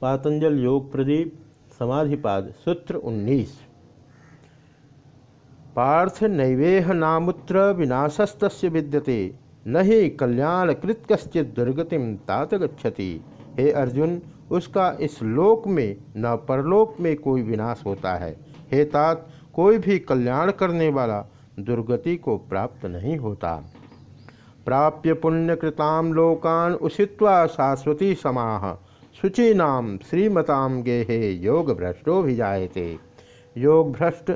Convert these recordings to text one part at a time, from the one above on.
पातंजल योग प्रदीप, समाधिपाद, सूत्र 19 पार्थ नैवेह नामुत्र विनाशस्त विद्यते न ही कल्याणकृत कश्चित दुर्गतिम तात गच्छति। हे अर्जुन, उसका इस लोक में न परलोक में कोई विनाश होता है। हे तात, कोई भी कल्याण करने वाला दुर्गति को प्राप्त नहीं होता। प्राप्य पुण्यकृताम लोकान उषित्वा शाश्वती समाह। शुचीनाम श्रीमताम गेहे योग भ्रष्टो भी जायते योग भ्रष्ट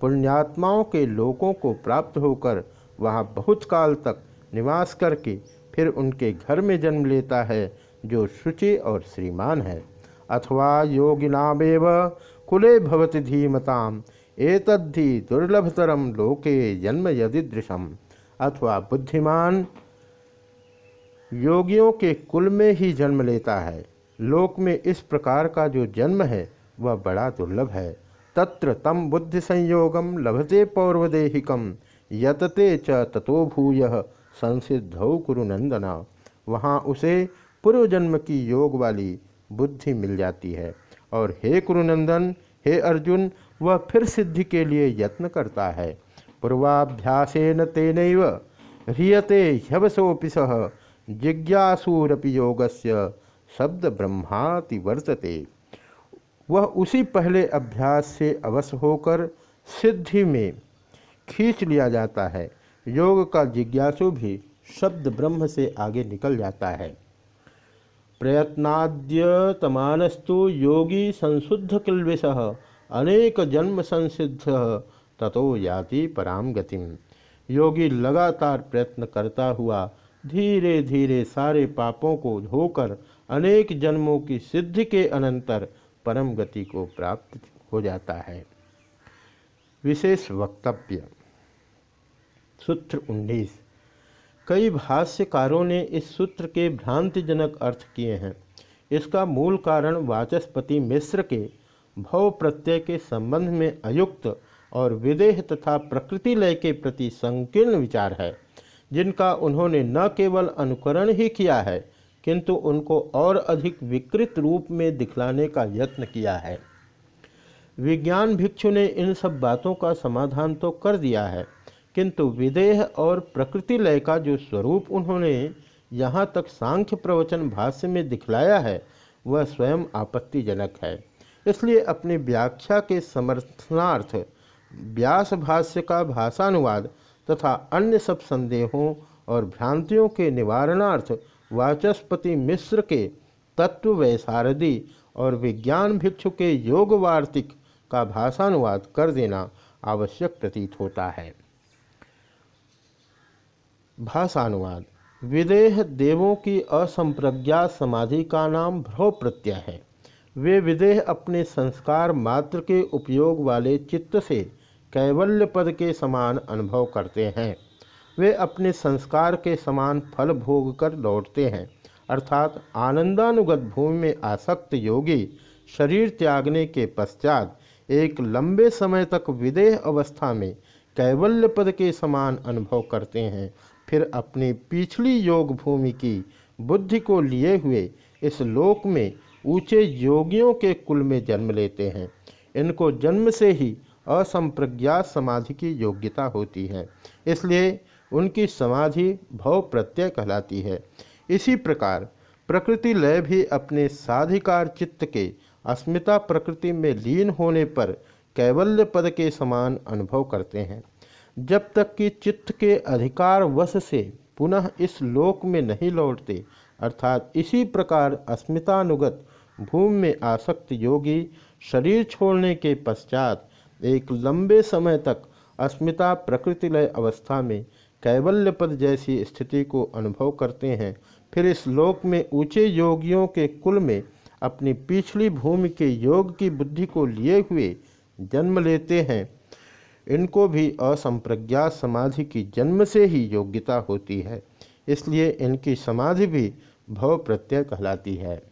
पुण्यात्माओं के लोकों को प्राप्त होकर वहाँ बहुत काल तक निवास करके फिर उनके घर में जन्म लेता है, जो शुचि और श्रीमान है। अथवा योगिनामेव कुले भवति धीमताम, एतद्धि दुर्लभतरम लोके जन्म यदिदृशम। अथवा बुद्धिमान योगियों के कुल में ही जन्म लेता है। लोक में इस प्रकार का जो जन्म है, वह बड़ा दुर्लभ है। तत्र तम बुद्धि संयोगम लभते पौर्वदेहिकम, यतते च ततो भूय, संसिद्धौ कुरुनंदना वहाँ उसे पूर्व जन्म की योग वाली बुद्धि मिल जाती है। और हे कुरुनंदन हे अर्जुन, वह फिर सिद्धि के लिए यत्न करता है। पूर्वाभ्यासेन तेन ह्रियते ह्यवसोपि सह जिज्ञासूरपि योगस्य। शब्द ब्रह्माति वर्तते। वह उसी पहले अभ्यास से अवश्य होकर सिद्धि में खींच लिया जाता है। योग का जिज्ञासु भी शब्द ब्रह्म से आगे निकल जाता है। प्रयत्नाद्यतमानस्तु योगी संशुद्ध किल्विष, अनेक जन्म संसिद्ध ततो याति पराम गतिम। योगी लगातार प्रयत्न करता हुआ धीरे धीरे सारे पापों को धोकर अनेक जन्मों की सिद्धि के अनंतर परम गति को प्राप्त हो जाता है। विशेष वक्तव्य। सूत्र 19 कई भाष्यकारों ने इस सूत्र के भ्रांतिजनक अर्थ किए हैं। इसका मूल कारण वाचस्पति मिश्र के भव प्रत्यय के संबंध में अयुक्त और विदेह तथा प्रकृति लय के प्रति संकीर्ण विचार है, जिनका उन्होंने न केवल अनुकरण ही किया है किंतु उनको और अधिक विकृत रूप में दिखलाने का यत्न किया है। विज्ञान भिक्षु ने इन सब बातों का समाधान तो कर दिया है, किंतु विदेह और प्रकृति लय का जो स्वरूप उन्होंने यहाँ तक सांख्य प्रवचन भाष्य में दिखलाया है, वह स्वयं आपत्तिजनक है। इसलिए अपनी व्याख्या के समर्थनार्थ व्यास भाष्य का भाषानुवाद तथा अन्य सब संदेहों और भ्रांतियों के निवारणार्थ वाचस्पति मिश्र के तत्व वैसारदी और विज्ञान भिक्षु के योग वार्तिक का भाषानुवाद कर देना आवश्यक प्रतीत होता है। भाषानुवाद, विदेह देवों की असंप्रज्ञा समाधि का नाम भ्रव प्रत्यय है। वे विदेह अपने संस्कार मात्र के उपयोग वाले चित्त से कैवल्य पद के समान अनुभव करते हैं। वे अपने संस्कार के समान फल भोग कर लौटते हैं। अर्थात आनंदानुगत भूमि में आसक्त योगी शरीर त्यागने के पश्चात एक लंबे समय तक विदेह अवस्था में कैवल्य पद के समान अनुभव करते हैं। फिर अपनी पिछली योग भूमि की बुद्धि को लिए हुए इस लोक में ऊँचे योगियों के कुल में जन्म लेते हैं। इनको जन्म से ही असंप्रज्ञात समाधि की योग्यता होती है। इसलिए उनकी समाधि भव प्रत्यय कहलाती है। इसी प्रकार प्रकृति लय भी अपने साधिकार चित्त के अस्मिता प्रकृति में लीन होने पर कैवल्य पद के समान अनुभव करते हैं। जब तक कि चित्त के अधिकार वश से पुनः इस लोक में नहीं लौटते, अर्थात इसी प्रकार अस्मितानुगत भूमि में आसक्त योगी शरीर छोड़ने के पश्चात एक लंबे समय तक अस्मिता प्रकृतिलय अवस्था में कैवल्य पद जैसी स्थिति को अनुभव करते हैं। फिर इस लोक में ऊँचे योगियों के कुल में अपनी पिछली भूमि के योग की बुद्धि को लिए हुए जन्म लेते हैं। इनको भी असंप्रज्ञात समाधि की जन्म से ही योग्यता होती है, इसलिए इनकी समाधि भी भव प्रत्यय कहलाती है।